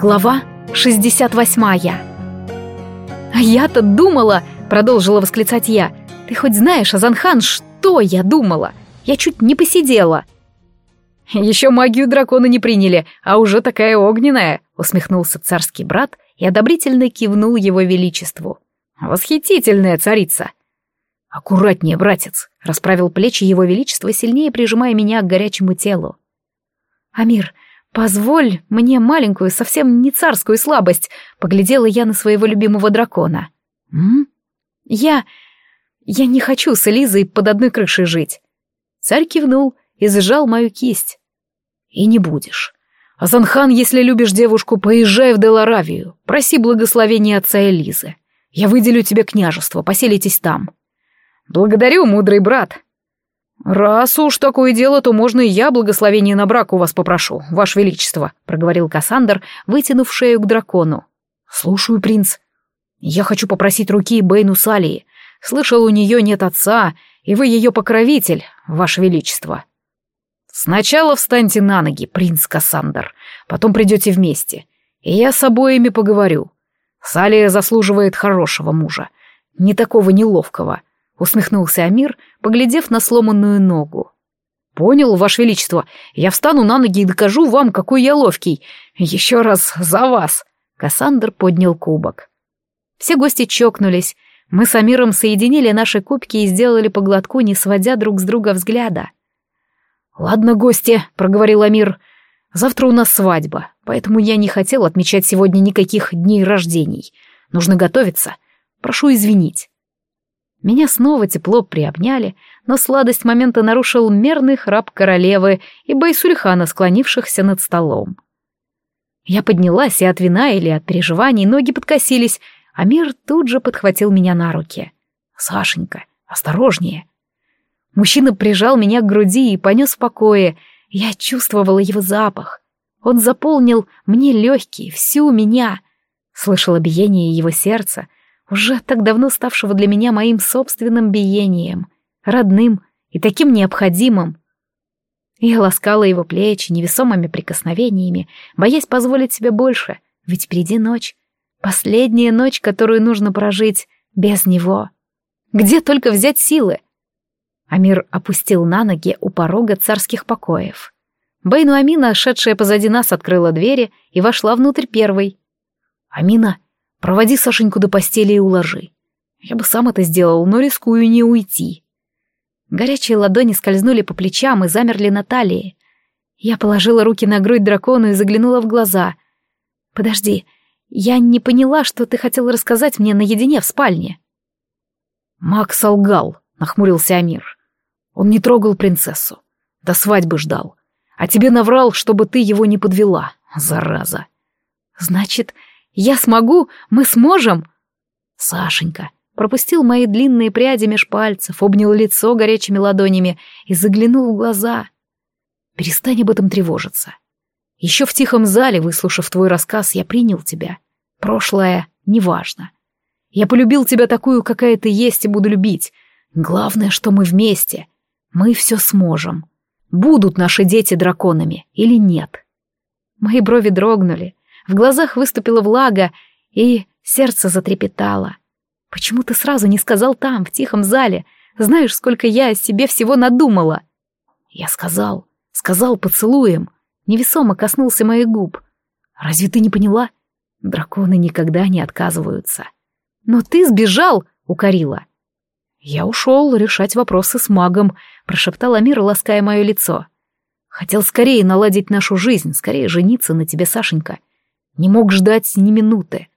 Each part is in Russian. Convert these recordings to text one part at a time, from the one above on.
Глава 68 «А я-то думала!» — продолжила восклицать я. «Ты хоть знаешь, Азанхан, что я думала? Я чуть не посидела!» «Еще магию дракона не приняли, а уже такая огненная!» — усмехнулся царский брат и одобрительно кивнул его величеству. «Восхитительная царица!» «Аккуратнее, братец!» — расправил плечи его величества, сильнее прижимая меня к горячему телу. «Амир, «Позволь мне маленькую, совсем не царскую слабость», — поглядела я на своего любимого дракона. «М? Я... я не хочу с Элизой под одной крышей жить». Царь кивнул и сжал мою кисть. «И не будешь. Азанхан, если любишь девушку, поезжай в Деларавию, проси благословения отца Элизы. Я выделю тебе княжество, поселитесь там». «Благодарю, мудрый брат», «Раз уж такое дело, то можно и я благословение на брак у вас попрошу, ваше величество», — проговорил Кассандр, вытянув шею к дракону. «Слушаю, принц. Я хочу попросить руки Бейну Салии. Слышал, у нее нет отца, и вы ее покровитель, ваше величество». «Сначала встаньте на ноги, принц Кассандр, потом придете вместе, и я с обоими поговорю. Салия заслуживает хорошего мужа, не такого неловкого» усмехнулся Амир, поглядев на сломанную ногу. «Понял, Ваше Величество, я встану на ноги и докажу вам, какой я ловкий. Еще раз за вас!» Кассандр поднял кубок. Все гости чокнулись. Мы с Амиром соединили наши кубки и сделали по глотку, не сводя друг с друга взгляда. «Ладно, гости», — проговорил Амир, — «завтра у нас свадьба, поэтому я не хотел отмечать сегодня никаких дней рождений. Нужно готовиться. Прошу извинить». Меня снова тепло приобняли, но сладость момента нарушил мерный храп королевы и Байсульхана, склонившихся над столом. Я поднялась, и от вина или от переживаний ноги подкосились, а мир тут же подхватил меня на руки. «Сашенька, осторожнее!» Мужчина прижал меня к груди и понес в покое. Я чувствовала его запах. Он заполнил мне легкие, всю меня. Слышала биение его сердца — уже так давно ставшего для меня моим собственным биением, родным и таким необходимым. Я ласкала его плечи невесомыми прикосновениями, боясь позволить себе больше, ведь впереди ночь, последняя ночь, которую нужно прожить без него. Где только взять силы? Амир опустил на ноги у порога царских покоев. Бейну Амина, шедшая позади нас, открыла двери и вошла внутрь первой. «Амина, Проводи Сашеньку до постели и уложи. Я бы сам это сделал, но рискую не уйти. Горячие ладони скользнули по плечам и замерли на талии. Я положила руки на грудь дракону и заглянула в глаза. «Подожди, я не поняла, что ты хотел рассказать мне наедине в спальне». «Макс солгал», — нахмурился Амир. «Он не трогал принцессу. До свадьбы ждал. А тебе наврал, чтобы ты его не подвела, зараза». «Значит, я смогу? Мы сможем?» Сашенька пропустил мои длинные пряди меж пальцев, обнял лицо горячими ладонями и заглянул в глаза. «Перестань об этом тревожиться. Еще в тихом зале, выслушав твой рассказ, я принял тебя. Прошлое неважно. Я полюбил тебя такую, какая ты есть, и буду любить. Главное, что мы вместе. Мы все сможем. Будут наши дети драконами или нет?» Мои брови дрогнули. В глазах выступила влага, и сердце затрепетало. «Почему ты сразу не сказал там, в тихом зале? Знаешь, сколько я о себе всего надумала?» «Я сказал, сказал поцелуем», невесомо коснулся моих губ. «Разве ты не поняла? Драконы никогда не отказываются». «Но ты сбежал!» — укорила. «Я ушел решать вопросы с магом», — прошептал Амир, лаская мое лицо. «Хотел скорее наладить нашу жизнь, скорее жениться на тебе, Сашенька. Не мог ждать ни минуты.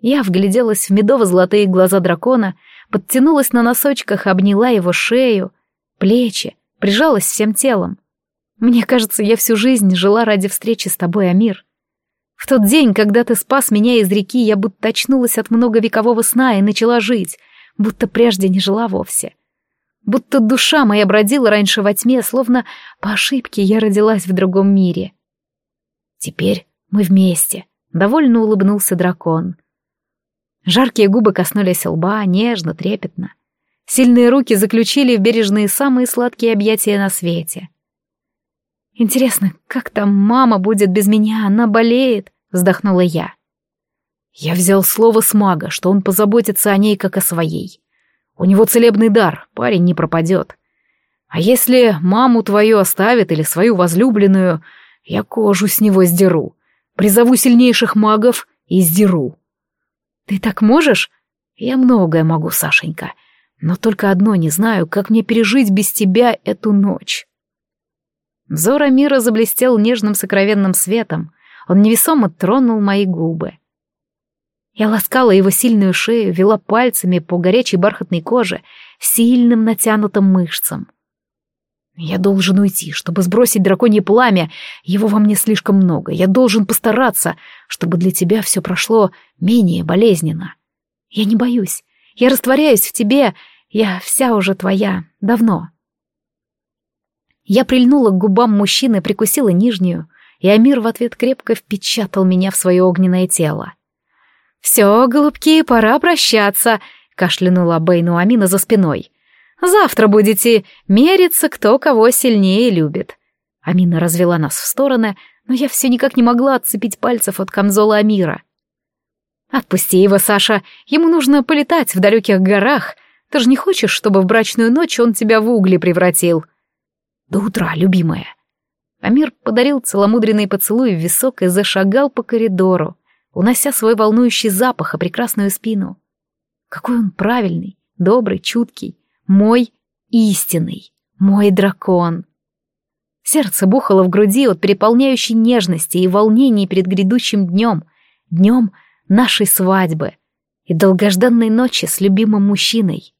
Я вгляделась в медово-золотые глаза дракона, подтянулась на носочках, обняла его шею, плечи, прижалась всем телом. Мне кажется, я всю жизнь жила ради встречи с тобой, Амир. В тот день, когда ты спас меня из реки, я будто очнулась от многовекового сна и начала жить, будто прежде не жила вовсе. Будто душа моя бродила раньше во тьме, словно по ошибке я родилась в другом мире. Теперь мы вместе. Довольно улыбнулся дракон. Жаркие губы коснулись лба, нежно, трепетно. Сильные руки заключили в бережные самые сладкие объятия на свете. Интересно, как там мама будет без меня? Она болеет, вздохнула я. Я взял слово с мага, что он позаботится о ней как о своей. У него целебный дар, парень не пропадет. А если маму твою оставит или свою возлюбленную, я кожу с него сдеру. Призову сильнейших магов и сдеру. Ты так можешь? Я многое могу, Сашенька, но только одно не знаю, как мне пережить без тебя эту ночь. Взор Амира заблестел нежным сокровенным светом. Он невесомо тронул мои губы. Я ласкала его сильную шею, вела пальцами по горячей бархатной коже, сильным натянутым мышцам. Я должен уйти, чтобы сбросить драконье пламя. Его во мне слишком много. Я должен постараться, чтобы для тебя все прошло менее болезненно. Я не боюсь. Я растворяюсь в тебе. Я вся уже твоя. Давно. Я прильнула к губам мужчины, прикусила нижнюю, и Амир в ответ крепко впечатал меня в свое огненное тело. «Все, голубки, пора прощаться», — кашлянула Бейну Амина за спиной. «Завтра будете мериться, кто кого сильнее любит». Амина развела нас в стороны, но я все никак не могла отцепить пальцев от камзола Амира. «Отпусти его, Саша, ему нужно полетать в далеких горах. Ты же не хочешь, чтобы в брачную ночь он тебя в угли превратил?» «До утра, любимая». Амир подарил целомудренный поцелуй в висок и зашагал по коридору унося свой волнующий запах о прекрасную спину. Какой он правильный, добрый, чуткий, мой истинный, мой дракон. Сердце бухало в груди от переполняющей нежности и волнений перед грядущим днем, днем нашей свадьбы и долгожданной ночи с любимым мужчиной.